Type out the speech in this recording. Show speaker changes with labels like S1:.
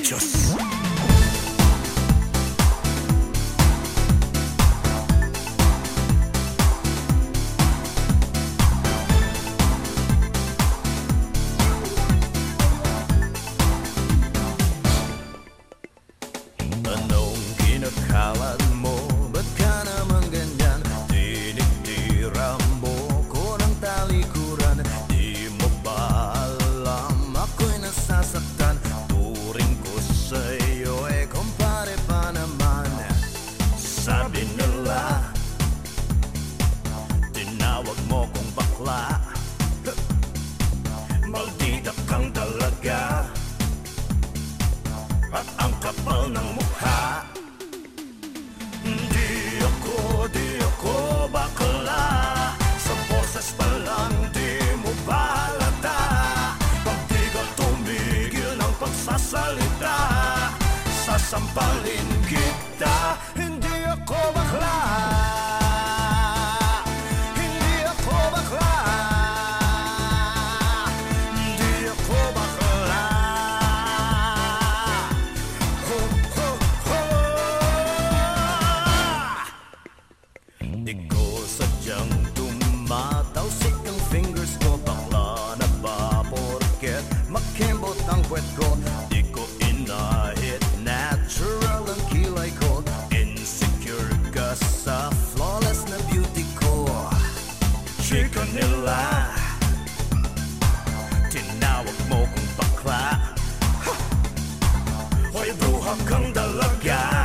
S1: Just. salita Sasampalin kita. Hindi ako bakla. Hindi ako bakla. Hindi ako bakla. Ho, ho, ho. Di ko sadyang dumataw Sikang fingers ko Bakla na ba? Porket Makimbot ang kwet ko Trigonilla Tinawag mo kong bakla Hoy bruha kang dalaga